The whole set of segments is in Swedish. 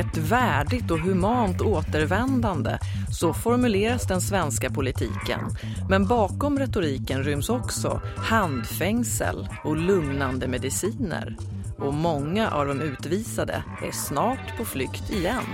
Ett värdigt och humant återvändande, så formuleras den svenska politiken. Men bakom retoriken ryms också handfängsel och lugnande mediciner. Och många av de utvisade är snart på flykt igen.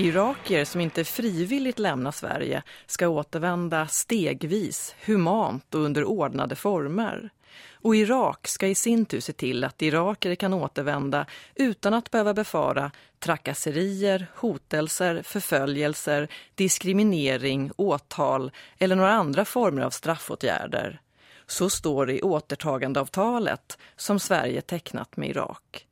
Irakier som inte frivilligt lämnar Sverige ska återvända stegvis, humant och under ordnade former. Och Irak ska i sin tur se till att iraker kan återvända utan att behöva befara trakasserier, hotelser, förföljelser, diskriminering, åtal eller några andra former av straffåtgärder. Så står det i återtagandeavtalet som Sverige tecknat med Irak.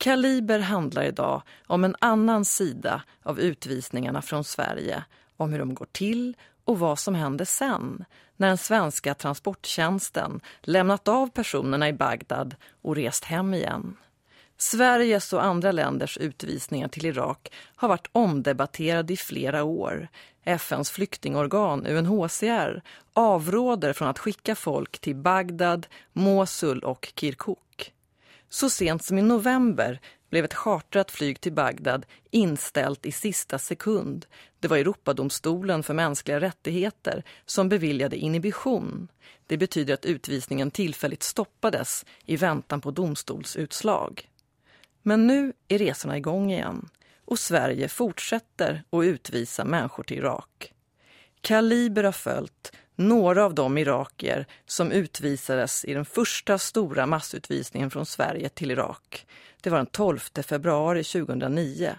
Kaliber handlar idag om en annan sida av utvisningarna från Sverige, om hur de går till och vad som händer sen när den svenska transporttjänsten lämnat av personerna i Bagdad och rest hem igen. Sveriges och andra länders utvisningar till Irak har varit omdebatterade i flera år. FNs flyktingorgan UNHCR avråder från att skicka folk till Bagdad, Mosul och Kirkuk. Så sent som i november blev ett chartrat flyg till Bagdad inställt i sista sekund. Det var Europadomstolen för mänskliga rättigheter som beviljade inhibition. Det betyder att utvisningen tillfälligt stoppades i väntan på domstolsutslag. Men nu är resorna igång igen och Sverige fortsätter att utvisa människor till Irak. Kaliber har följt några av de irakier som utvisades i den första stora massutvisningen från Sverige till Irak. Det var den 12 februari 2009.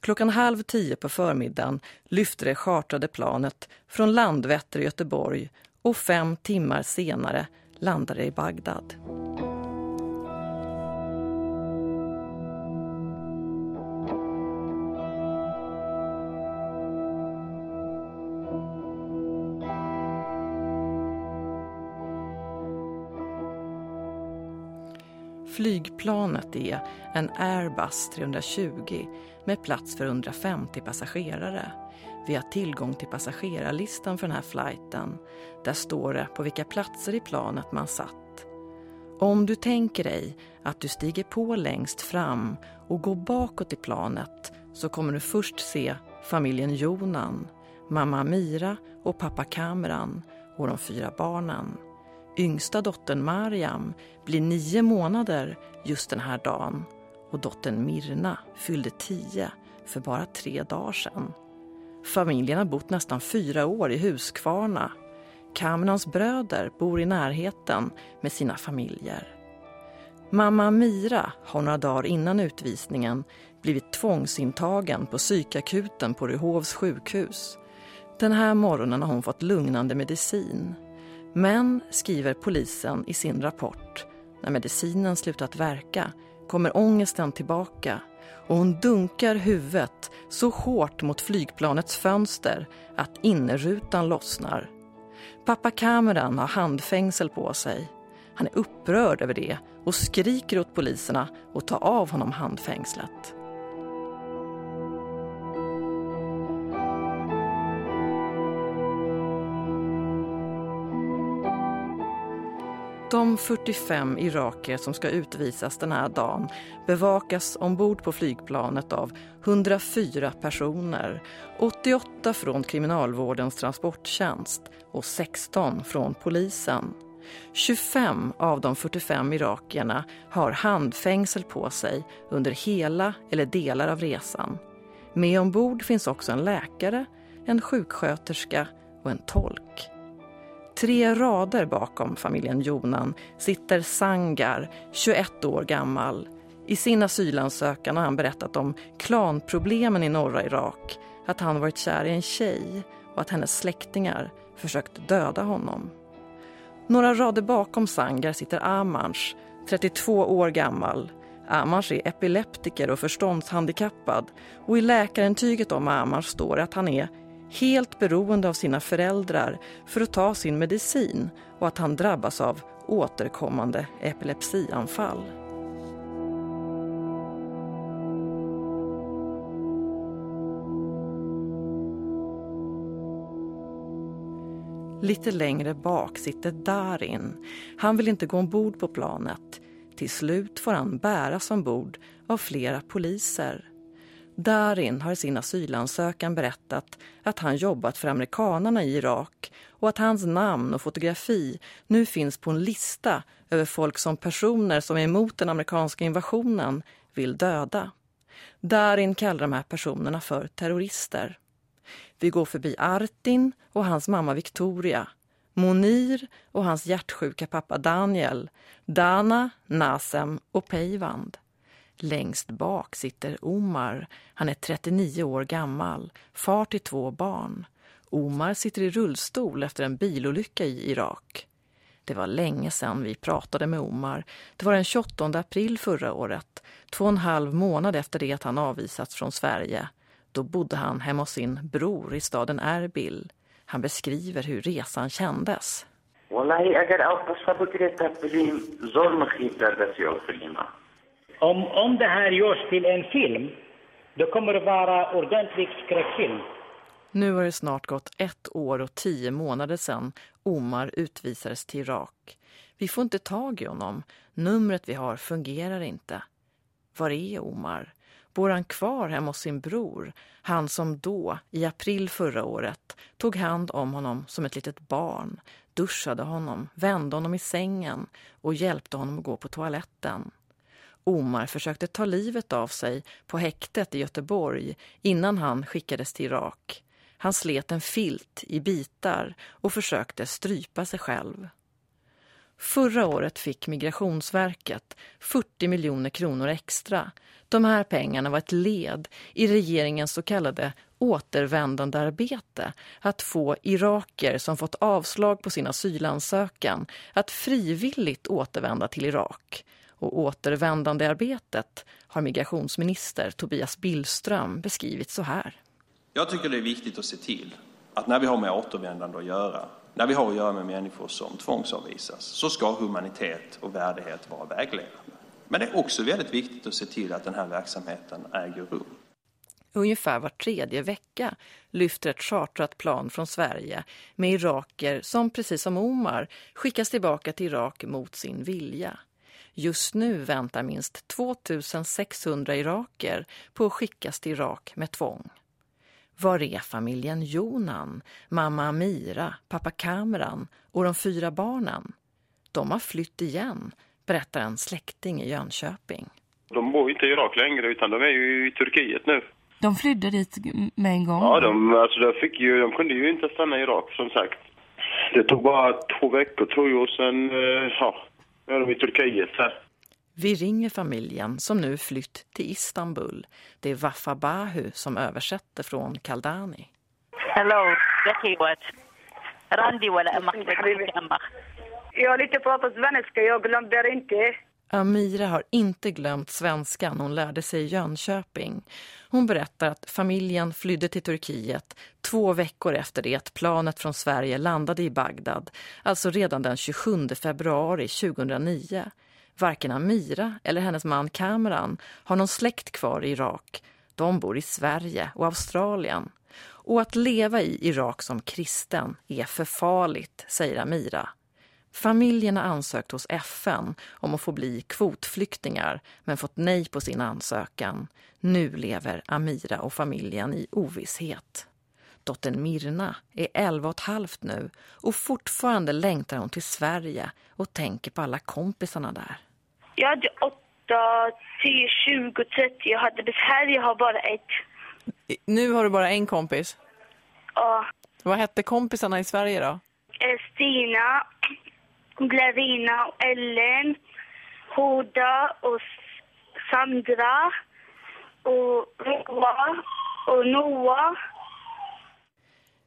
Klockan halv tio på förmiddagen lyfte det chartrade planet från Landvetter i Göteborg och fem timmar senare landade det i Bagdad. Flygplanet är en Airbus 320 med plats för 150 passagerare. Vi har tillgång till passagerarlistan för den här flighten. Där står det på vilka platser i planet man satt. Om du tänker dig att du stiger på längst fram och går bakåt i planet så kommer du först se familjen Jonan, mamma Mira och pappa Kamran och de fyra barnen. Yngsta dottern Mariam blir nio månader just den här dagen och dottern Mirna fyllde tio för bara tre dagar sedan. Familjen har bott nästan fyra år i Huskvarna. Kamrans bröder bor i närheten med sina familjer. Mamma Mira har några dagar innan utvisningen blivit tvångsintagen på psykakuten på Ryhovs sjukhus. Den här morgonen har hon fått lugnande medicin. Men, skriver polisen i sin rapport, när medicinen slutat verka kommer ångesten tillbaka och hon dunkar huvudet så hårt mot flygplanets fönster att innerrutan lossnar. Pappa Cameron har handfängsel på sig. Han är upprörd över det och skriker åt poliserna att ta av honom handfängslet. De 45 iraker som ska utvisas den här dagen bevakas ombord på flygplanet av 104 personer, 88 från kriminalvårdens transporttjänst och 16 från polisen. 25 av de 45 irakierna har handfängsel på sig under hela eller delar av resan. Med ombord finns också en läkare, en sjuksköterska och en tolk. Tre rader bakom familjen Jonan sitter Sangar, 21 år gammal. I sin asylansökan har han berättat om klanproblemen i norra Irak, att han varit kär i en tjej och att hennes släktingar försökt döda honom. Några rader bakom Sangar sitter Amansh, 32 år gammal. Amansh är epileptiker och förståndshandikappad och i läkarintyget om Amansh står det att han är helt beroende av sina föräldrar för att ta sin medicin och att han drabbas av återkommande epilepsianfall. Lite längre bak sitter Darin. Han vill inte gå ombord på planet. Till slut får han bäras ombord av flera poliser. Darin har i sin asylansökan berättat att han jobbat för amerikanerna i Irak och att hans namn och fotografi nu finns på en lista över folk som personer som är emot den amerikanska invasionen vill döda. Darin kallar de här personerna för terrorister. Vi går förbi Artin och hans mamma Victoria, Monir och hans hjärtsjuka pappa Daniel, Dana, Nasem och Peivand. Längst bak sitter Omar. Han är 39 år gammal, far till två barn. Omar sitter i rullstol efter en bilolycka i Irak. Det var länge sedan vi pratade med Omar. Det var den 28 april förra året, två och en halv månad efter det att han avvisats från Sverige. Då bodde han hemma hos sin bror i staden Erbil. Han beskriver hur resan kändes. Om, om det här görs till en film, då kommer det vara ordentlig skräckfilm. Nu har det snart gått ett år och tio månader sedan Omar utvisades till Irak. Vi får inte tag i honom. Numret vi har fungerar inte. Var är Omar? Bor han kvar hemma hos sin bror? Han som då, i april förra året, tog hand om honom som ett litet barn, duschade honom, vände honom i sängen och hjälpte honom att gå på toaletten. Omar försökte ta livet av sig på häktet i Göteborg innan han skickades till Irak. Han slet en filt i bitar och försökte strypa sig själv. Förra året fick Migrationsverket 40 miljoner kronor extra. De här pengarna var ett led i regeringens så kallade återvändandearbete att få iraker som fått avslag på sin asylansökan att frivilligt återvända till Irak. Och återvändandearbetet har migrationsminister Tobias Billström beskrivit så här. Jag tycker det är viktigt att se till att när vi har med återvändande att göra, när vi har att göra med människor som tvångsavvisas, så ska humanitet och värdighet vara vägledande. Men det är också väldigt viktigt att se till att den här verksamheten äger rum. Ungefär var tredje vecka lyfter ett chartrat plan från Sverige med iraker som precis som Omar skickas tillbaka till Irak mot sin vilja. Just nu väntar minst 2600 iraker på att skickas till Irak med tvång. Var är familjen Jonan, mamma Amira, pappa Kamran och de fyra barnen? De har flytt igen, berättar en släkting i Jönköping. De bor inte i Irak längre utan de är ju i Turkiet nu. De flydde dit med en gång? Ja, de, alltså, de, fick ju, de kunde ju inte stanna i Irak som sagt. Det tog bara två veckor tror jag och sen eh, ja, är de i Turkiet här. Vi ringer familjen som nu flytt till Istanbul. Det är Wafa Bahu som översätter från Kaldani. Hello, Zakiwat. Randi wala Jag har lite pratat svenska, jag glömde det inte. Amira har inte glömt svenskan hon lärde sig i Jönköping. Hon berättar att familjen flydde till Turkiet två veckor efter det att planet från Sverige landade i Bagdad, alltså redan den 27 februari 2009. Varken Amira eller hennes man Kamran har någon släkt kvar i Irak. De bor i Sverige och Australien. Och att leva i Irak som kristen är för farligt, säger Amira. Familjen har ansökt hos FN om att få bli kvotflyktingar men fått nej på sin ansökan. Nu lever Amira och familjen i ovisshet. Dottern Mirna är 11 och ett halvt nu och fortfarande längtar hon till Sverige och tänker på alla kompisarna där. Jag hade 8, 10, 20, 30. Jag hade det här. Jag har bara ett. Nu har du bara en kompis? Ja. Vad hette kompisarna i Sverige då? Eh, Stina, Glarina och Ellen, Hoda och Sandra och Roa och Noah.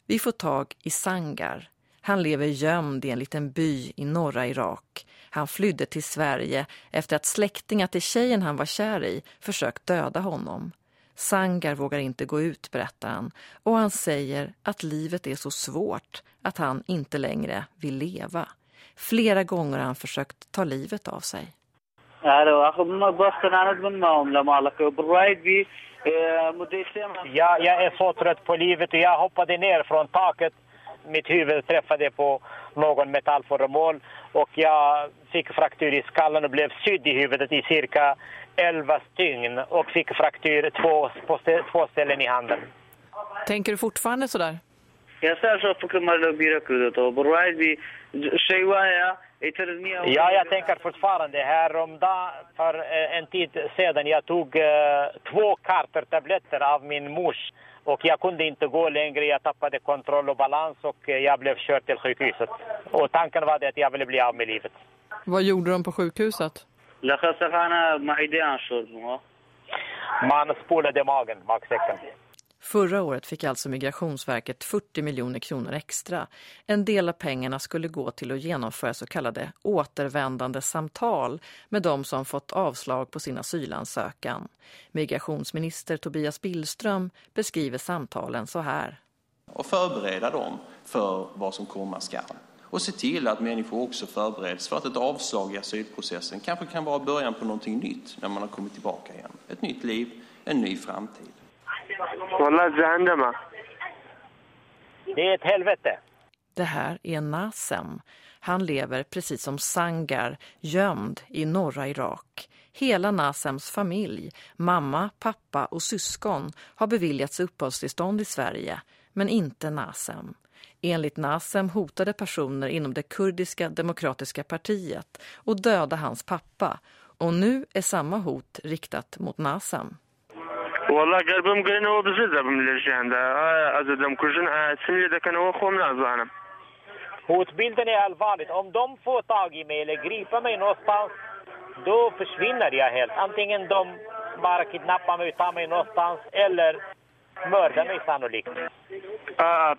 Vi får tag i Sangar. Han lever gömd i en liten by i norra Irak. Han flydde till Sverige efter att släktingar till tjejen han var kär i försökt döda honom. Sangar vågar inte gå ut, berättar han. Och han säger att livet är så svårt att han inte längre vill leva. Flera gånger har han försökt ta livet av sig. Ja, jag är så trött på livet och jag hoppade ner från taket mitt huvud träffade på någon metallföremål och jag fick fraktur i skallen och blev sydd i huvudet i cirka 11 stygn och fick fraktur två, på två ställen i handen. Tänker du fortfarande sådär? Jag ser så på kumar birakudet och borwaidi shaywa Ja, jag tänker fortfarande. Häromdagen, för eh, en tid sedan, jag tog eh, två kartor tabletter av min mors och jag kunde inte gå längre. Jag tappade kontroll och balans och eh, jag blev körd till sjukhuset. Och tanken var det att jag ville bli av med livet. Vad gjorde de på sjukhuset? Man spolade magen, magsäcken. Förra året fick alltså Migrationsverket 40 miljoner kronor extra. En del av pengarna skulle gå till att genomföra så kallade återvändande samtal med de som fått avslag på sin asylansökan. Migrationsminister Tobias Billström beskriver samtalen så här. Och förbereda dem för vad som komma skall. Och se till att människor också förbereds för att ett avslag i asylprocessen kanske kan vara början på någonting nytt när man har kommit tillbaka igen. Ett nytt liv, en ny framtid. Det är ett helvete. Det här är Nasem. Han lever precis som Sangar, gömd i norra Irak. Hela Nasems familj, mamma, pappa och syskon har beviljats uppehållstillstånd i Sverige, men inte Nasem. Enligt Nasem hotade personer inom det kurdiska demokratiska partiet och döda hans pappa. Och nu är samma hot riktat mot Nasem. والله قلبم قلنا بزيادة بمليشيان ده alltså de kurserna سنية kan åka om nazarna. Hotbilden är allvarligt. Om de får tag i mig eller griper mig någonstans, då försvinner jag helt. Antingen de bara kidnappar mig och tar mig någonstans eller mördar mig sannolikt. Ja,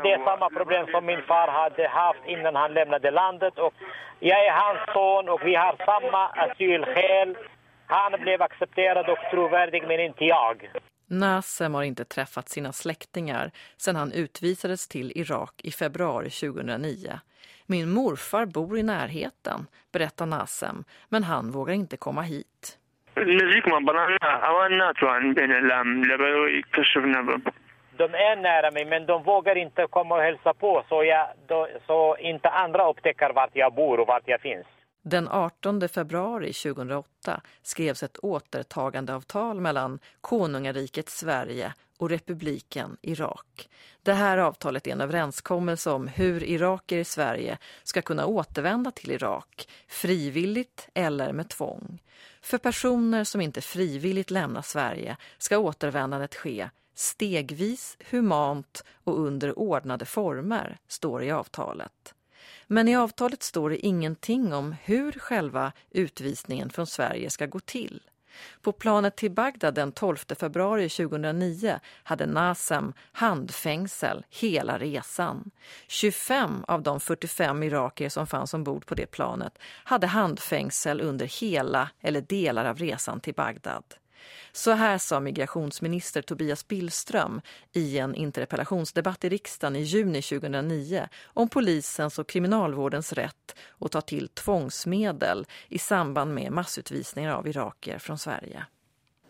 det är samma problem som min far hade haft innan han lämnade landet. Och jag är hans han blev accepterad och trovärdig, men inte jag. Nasem har inte träffat sina släktingar sedan han utvisades till Irak i februari 2009. Min morfar bor i närheten, berättar Nasem, men han vågar inte komma hit. De är nära mig, men de vågar inte komma och hälsa på så, jag, så inte andra upptäcker vart jag bor och vart jag finns. Den 18 februari 2008 skrevs ett återtagandeavtal mellan konungariket Sverige och republiken Irak. Det här avtalet är en överenskommelse om hur iraker i Sverige ska kunna återvända till Irak, frivilligt eller med tvång. För personer som inte frivilligt lämnar Sverige ska återvändandet ske stegvis, humant och under ordnade former, står i avtalet. Men i avtalet står det ingenting om hur själva utvisningen från Sverige ska gå till. På planet till Bagdad den 12 februari 2009 hade Nasem handfängsel hela resan. 25 av de 45 irakier som fanns ombord på det planet hade handfängsel under hela eller delar av resan till Bagdad. Så här sa migrationsminister Tobias Billström i en interpellationsdebatt i riksdagen i juni 2009 om polisens och kriminalvårdens rätt att ta till tvångsmedel i samband med massutvisningar av iraker från Sverige.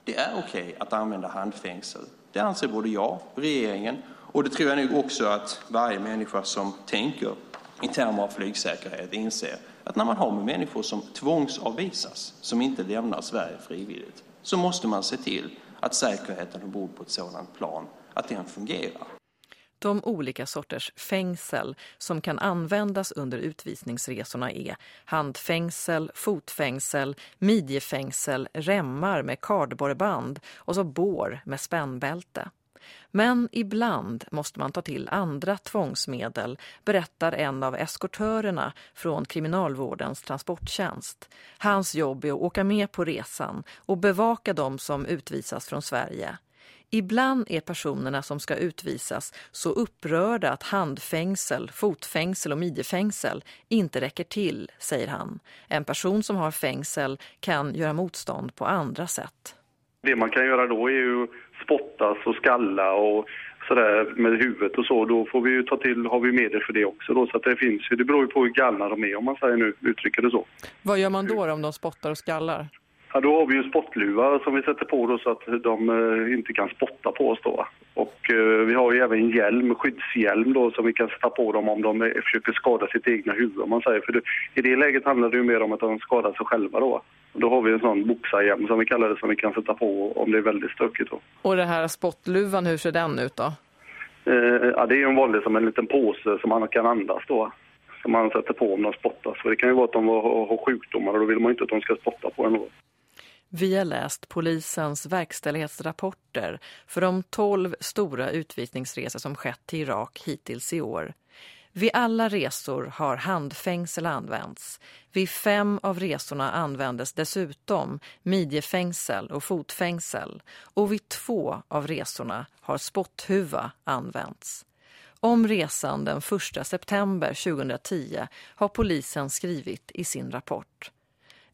Det är okej okay att använda handfängsel. Det anser både jag, och regeringen och det tror jag nog också att varje människa som tänker i termer av flygsäkerhet inser att när man har med människor som tvångsavvisas, som inte lämnar Sverige frivilligt, måste man se till att säkerheten ombord på ett sådant plan, att den fungerar. De olika sorters fängsel som kan användas under utvisningsresorna är handfängsel, fotfängsel, midjefängsel, remmar med kardborreband och så bår med spännbälte. Men ibland måste man ta till andra tvångsmedel, berättar en av eskortörerna från kriminalvårdens transporttjänst. Hans jobb är att åka med på resan och bevaka dem som utvisas från Sverige. Ibland är personerna som ska utvisas så upprörda att handfängsel, fotfängsel och midjefängsel inte räcker till, säger han. En person som har fängsel kan göra motstånd på andra sätt. Det man kan göra då är ju spottas alltså och skalla och sådär med huvudet och så. Då får vi ju ta till, har vi medel för det också då. Så att det finns ju, det beror ju på hur galna de är om man säger nu, uttrycker det så. Vad gör man då om de spottar och skallar? Ja, då har vi ju spottluva som vi sätter på då så att de eh, inte kan spotta på oss då. Och eh, vi har ju även hjälm, skyddshjälm då som vi kan sätta på dem om de försöker skada sitt egna huvud om man säger. För det, i det läget handlar det ju mer om att de skadar sig själva då. Då har vi en sån boxarhjälm som vi kallar det som vi kan sätta på om det är väldigt stökigt då. Och det här spottluvan, hur ser den ut då? Eh, ja, det är en vanlig som en liten påse som man kan andas då. Som man sätter på om de spottas. För det kan ju vara att de har, har sjukdomar och då vill man inte att de ska spotta på en. Vi har läst polisens verkställighetsrapporter för de tolv stora utvisningsresor som skett till Irak hittills i år. Vid alla resor har handfängsel använts. Vid fem av resorna användes dessutom midjefängsel och fotfängsel. Och vid två av resorna har spotthuva använts. Om resan den 1 september 2010 har polisen skrivit i sin rapport.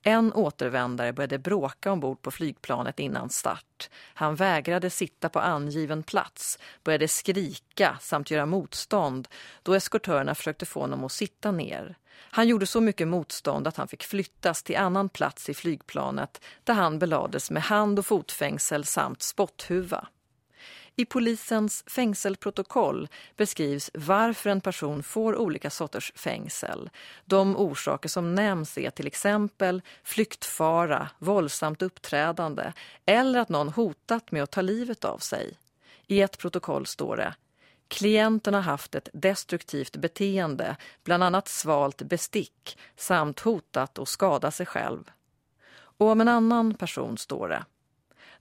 En återvändare började bråka ombord på flygplanet innan start. Han vägrade sitta på angiven plats, började skrika samt göra motstånd då eskortörerna försökte få honom att sitta ner. Han gjorde så mycket motstånd att han fick flyttas till annan plats i flygplanet där han belades med hand- och fotfängsel samt spotthuva. I polisens fängselprotokoll beskrivs varför en person får olika sorters fängsel. De orsaker som nämns är till exempel flyktfara, våldsamt uppträdande eller att någon hotat med att ta livet av sig. I ett protokoll står det Klienten har haft ett destruktivt beteende, bland annat svalt bestick samt hotat att skada sig själv. Och om en annan person står det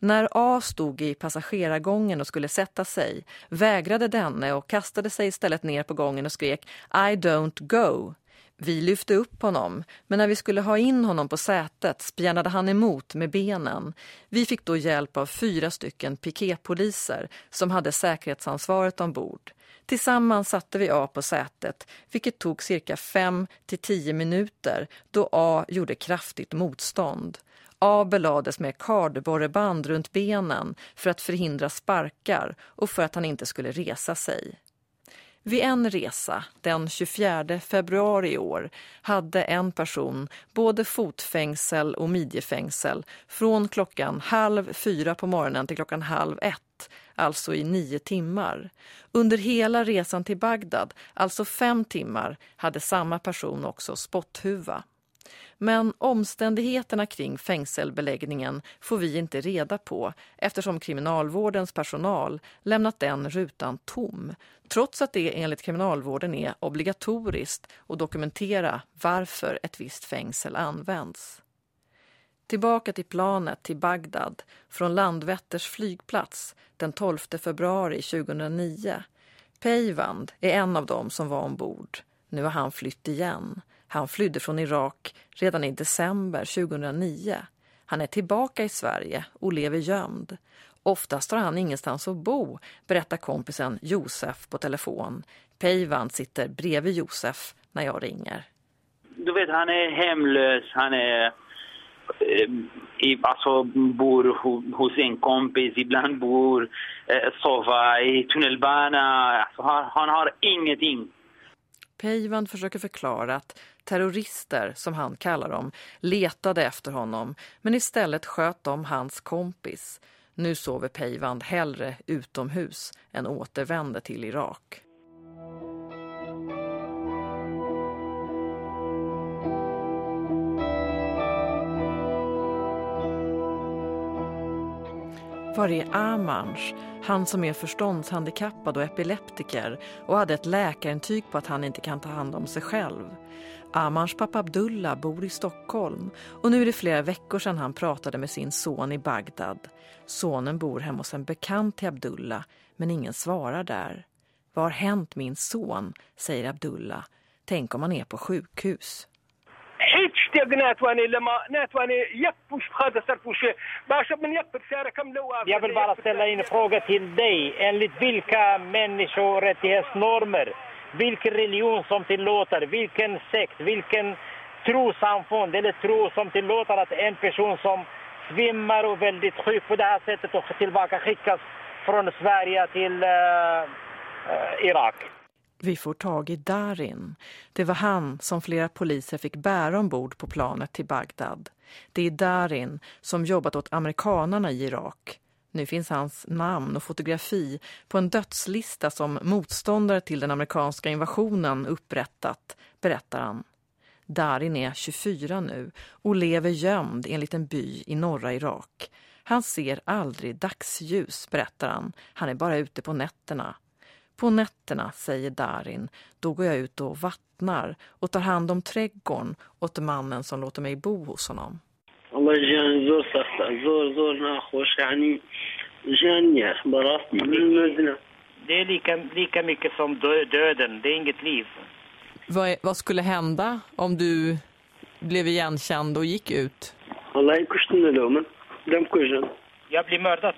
när A stod i passagerargången och skulle sätta sig vägrade denne och kastade sig istället ner på gången och skrek I don't go. Vi lyfte upp honom, men när vi skulle ha in honom på sätet spjärnade han emot med benen. Vi fick då hjälp av fyra stycken piketpoliser som hade säkerhetsansvaret ombord. Tillsammans satte vi A på sätet, vilket tog cirka 5 till 10 minuter då A gjorde kraftigt motstånd. A belades med kardborreband runt benen för att förhindra sparkar och för att han inte skulle resa sig. Vid en resa, den 24 februari i år, hade en person både fotfängsel och midjefängsel från klockan halv fyra på morgonen till klockan halv ett, alltså i nio timmar. Under hela resan till Bagdad, alltså fem timmar, hade samma person också spotthuva. Men omständigheterna kring fängselbeläggningen får vi inte reda på eftersom kriminalvårdens personal lämnat den rutan tom trots att det enligt kriminalvården är obligatoriskt att dokumentera varför ett visst fängsel används. Tillbaka till planet till Bagdad från Landvetters flygplats den 12 februari 2009. Peyvand är en av dem som var ombord. Nu har han flytt igen. Han flydde från Irak redan i december 2009. Han är tillbaka i Sverige och lever gömd. Oftast har han ingenstans att bo, berättar kompisen Josef på telefon. Peyvan sitter bredvid Josef när jag ringer. Du vet, han är hemlös. Han är... Eh, i, alltså bor hos en kompis, ibland bor eh, sova i tunnelbana. Alltså, han, han har ingenting. Peyvan försöker förklara att terrorister, som han kallar dem, letade efter honom men istället sköt de hans kompis. Nu sover Peyvand hellre utomhus än återvände till Irak. Var är Amansh, han som är förståndshandikappad och epileptiker och hade ett läkarintyg på att han inte kan ta hand om sig själv? Amans pappa Abdullah bor i Stockholm och nu är det flera veckor sedan han pratade med sin son i Bagdad. Sonen bor hemma hos en bekant till Abdullah, men ingen svarar där. Vad har hänt min son, säger Abdullah. Tänk om han är på sjukhus. Jag vill bara ställa in en fråga till dig. Enligt vilka människorättighetsnormer vilken religion som tillåter, vilken sekt, vilken trosamfund eller tro som tillåter att en person som svimmar och väldigt sjuk på det här sättet och tillbaka skickas från Sverige till uh, Irak. Vi får tag i Darin. Det var han som flera poliser fick bära ombord på planet till Bagdad. Det är Darin som jobbat åt amerikanarna i Irak. Nu finns hans namn och fotografi på en dödslista som motståndare till den amerikanska invasionen upprättat, berättar han. Darin är 24 nu och lever gömd i en liten by i norra Irak. Han ser aldrig dagsljus, berättar han. Han är bara ute på nätterna. På nätterna, säger Darin, då går jag ut och vattnar och tar hand om trädgården åt mannen som låter mig bo hos honom. Det är lika, lika mycket som döden, det är inget liv. Vad, vad skulle hända om du blev igenkänd och gick ut? Jag blir mördad.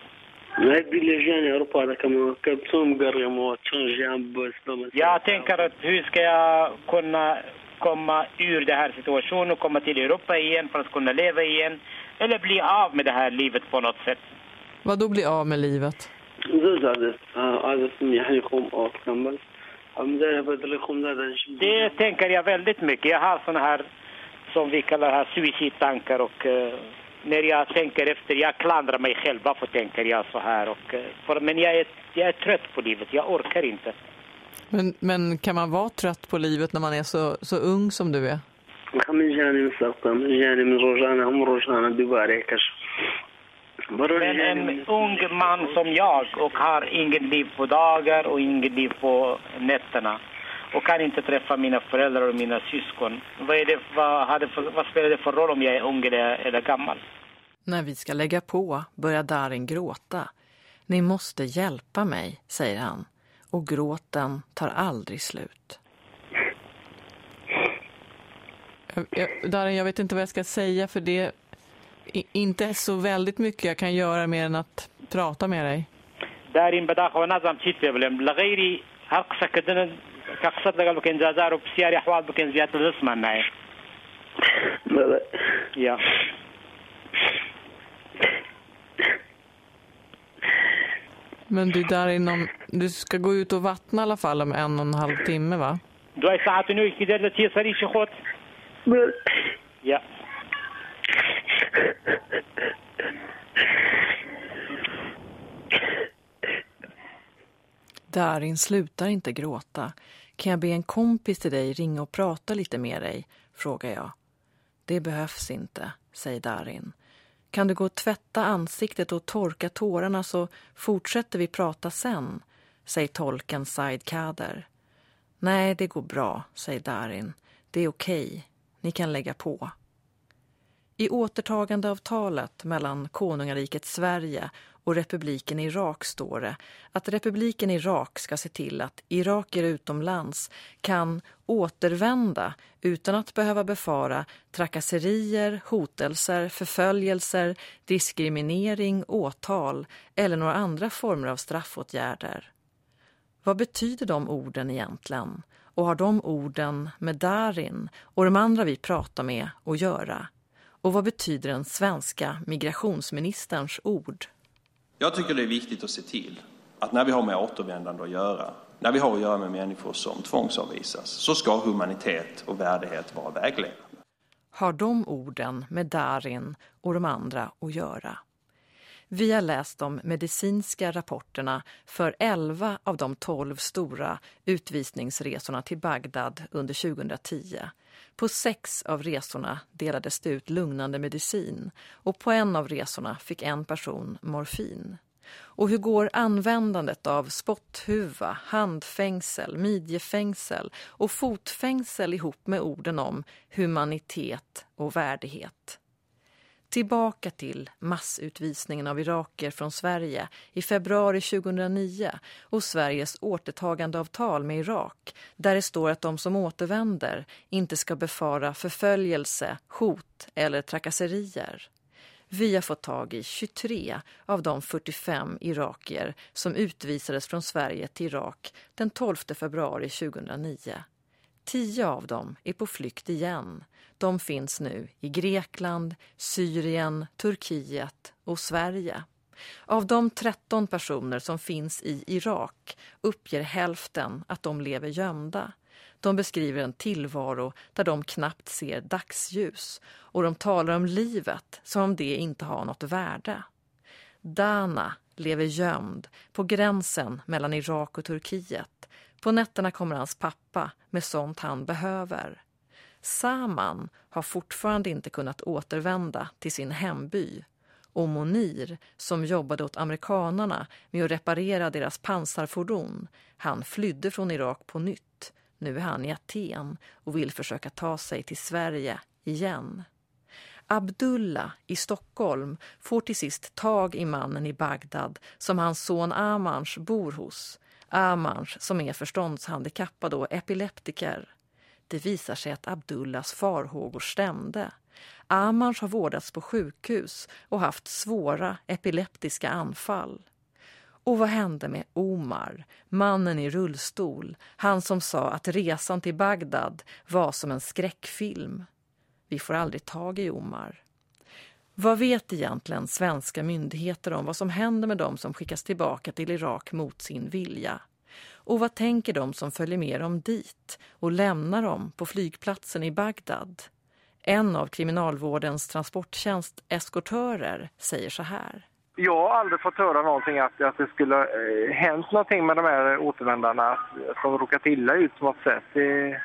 Jag tänker att hur ska jag kunna komma ur den här situationen och komma till Europa igen för att kunna leva igen eller bli av med det här livet på något sätt. Vad då bli av med livet? Det tänker jag väldigt mycket. Jag har såna här som vi kallar här suicidtankar och uh, när jag tänker efter, jag klandrar mig själv, varför tänker jag så här? Och, uh, för, men jag är, jag är trött på livet, jag orkar inte. Men, men kan man vara trött på livet när man är så, så ung som du är? Men en ung man som jag och har inget liv på dagar och inget liv på nätterna och kan inte träffa mina föräldrar och mina syskon. Vad, är det, vad, hade för, vad spelar det för roll om jag är ung eller, eller gammal? När vi ska lägga på börjar Darin gråta. Ni måste hjälpa mig, säger han. Och gråten tar aldrig slut. Jag, jag, Darin, jag vet inte vad jag ska säga för det inte så väldigt mycket jag kan göra mer än att prata med dig. دارين بداخل ونظم تشيت بلم لغيري هرقصة كدنا كقصة لقل بكين زازار وبسياري أحوال بكين زيادة الاسم معي Ja. men du där inom, du ska gå ut och vattna i alla fall om en och en halv timme va? Du är saat nu, inte där det tisar i sig Ja. Darin slutar inte gråta. Kan jag be en kompis till dig ringa och prata lite med dig? frågar jag. Det behövs inte, säger Darin. Kan du gå och tvätta ansiktet och torka tårarna så fortsätter vi prata sen, säger tolken Said Kader. Nej, det går bra, säger Darin. Det är okej. Ni kan lägga på. I återtagandeavtalet mellan konungariket Sverige och republiken Irak står det att republiken Irak ska se till att iraker utomlands kan återvända utan att behöva befara trakasserier, hotelser, förföljelser, diskriminering, åtal eller några andra former av straffåtgärder. Vad betyder de orden egentligen? Och har de orden med Darin och de andra vi pratar med att göra? Och vad betyder den svenska migrationsministerns ord? Jag tycker det är viktigt att se till att när vi har med återvändande att göra, när vi har att göra med människor som tvångsavvisas, så ska humanitet och värdighet vara vägledande. Har de orden med Darin och de andra att göra? Vi har läst de medicinska rapporterna för 11 av de 12 stora utvisningsresorna till Bagdad under 2010. På sex av resorna delades det ut lugnande medicin och på en av resorna fick en person morfin. Och hur går användandet av spotthuva, handfängsel, midjefängsel och fotfängsel ihop med orden om humanitet och värdighet? Tillbaka till massutvisningen av iraker från Sverige i februari 2009 och Sveriges återtagandeavtal med Irak där det står att de som återvänder inte ska befara förföljelse, hot eller trakasserier. Vi har fått tag i 23 av de 45 irakier som utvisades från Sverige till Irak den 12 februari 2009. Tio av dem är på flykt igen. De finns nu i Grekland, Syrien, Turkiet och Sverige. Av de 13 personer som finns i Irak uppger hälften att de lever gömda. De beskriver en tillvaro där de knappt ser dagsljus och de talar om livet som om det inte har något värde. Dana lever gömd på gränsen mellan Irak och Turkiet. På nätterna kommer hans pappa med sånt han behöver. Saman har fortfarande inte kunnat återvända till sin hemby. Och Monir, som jobbade åt amerikanarna med att reparera deras pansarfordon, han flydde från Irak på nytt. Nu är han i Aten och vill försöka ta sig till Sverige igen. Abdullah i Stockholm får till sist tag i mannen i Bagdad som hans son Amans bor hos. Amans, som är förståndshandikappad och epileptiker. Det visar sig att Abdullahs farhågor stämde. Amans har vårdats på sjukhus och haft svåra epileptiska anfall. Och vad hände med Omar, mannen i rullstol, han som sa att resan till Bagdad var som en skräckfilm? Vi får aldrig tag i Omar. Vad vet egentligen svenska myndigheter om vad som händer med dem som skickas tillbaka till Irak mot sin vilja? Och vad tänker de som följer med dem dit och lämnar dem på flygplatsen i Bagdad? En av kriminalvårdens transporttjänst eskortörer säger så här. Jag har aldrig fått höra någonting att, att det skulle eh, hänt någonting med de här återvändarna som råkat illa ut på något sätt. Det...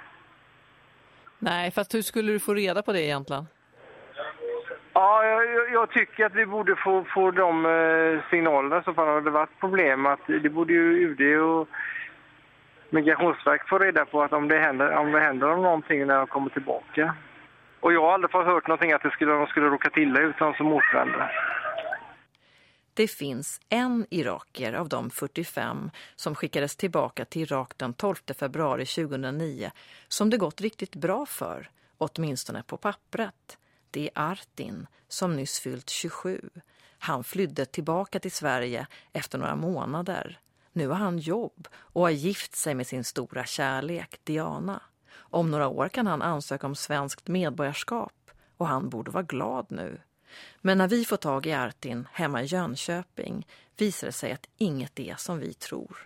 Nej, fast hur skulle du få reda på det egentligen? Ja, jag, jag, tycker att vi borde få, få de eh, signalerna så fall har det varit problem. Att det borde ju UD och Migrationsverket få reda på att om det händer, om det händer någonting när de kommer tillbaka. Och jag har aldrig fått hört någonting att det skulle, de skulle råka illa ut de som återvänder. Det finns en iraker av de 45 som skickades tillbaka till Irak den 12 februari 2009 som det gått riktigt bra för, åtminstone på pappret. Det är Artin som nyss fyllt 27. Han flydde tillbaka till Sverige efter några månader. Nu har han jobb och har gift sig med sin stora kärlek, Diana. Om några år kan han ansöka om svenskt medborgarskap och han borde vara glad nu. Men när vi får tag i Artin hemma i Jönköping visar det sig att inget är som vi tror.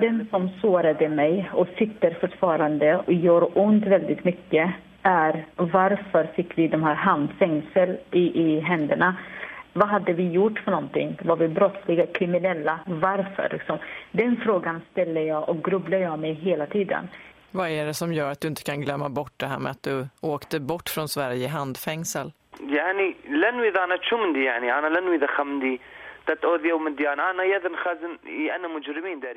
Den som sårade mig och sitter fortfarande och gör ont väldigt mycket är varför fick vi de här handfängsel i, i händerna? Vad hade vi gjort för någonting? Var vi brottsliga, kriminella? Varför? Liksom? Den frågan ställer jag och grubblar jag mig hela tiden. Vad är det som gör att du inte kan glömma bort det här med att du åkte bort från Sverige i handfängsel? يعني لن إذا أنا شو مندي يعني أنا لن إذا خمدي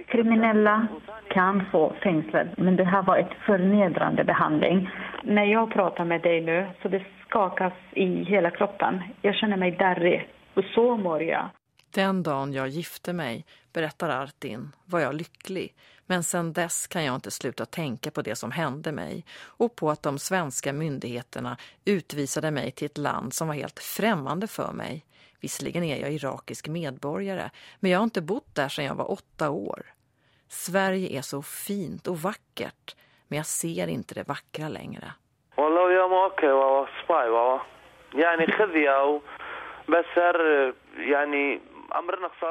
Kriminella kan få fängsel, men det här var ett förnedrande behandling. När jag pratar med dig nu så det skakas i hela kroppen. Jag känner mig darrig och så mår jag. Den dagen jag gifte mig, berättar Artin, var jag lycklig. Men sen dess kan jag inte sluta tänka på det som hände mig och på att de svenska myndigheterna utvisade mig till ett land som var helt främmande för mig. Visserligen är jag irakisk medborgare, men jag har inte bott där sedan jag var åtta år. Sverige är så fint och vackert, men jag ser inte det vackra längre.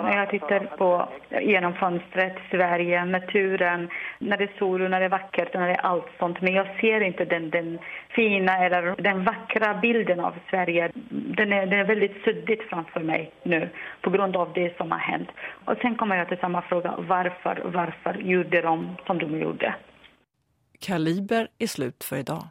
När jag tittar på genom fönstret, Sverige, naturen, när det är sol och när det är vackert och när det är allt sånt. Men jag ser inte den, den fina eller den vackra bilden av Sverige. Den är, den är väldigt suddigt framför mig nu på grund av det som har hänt. Och sen kommer jag till samma fråga, varför, varför gjorde de som de gjorde? Kaliber är slut för idag.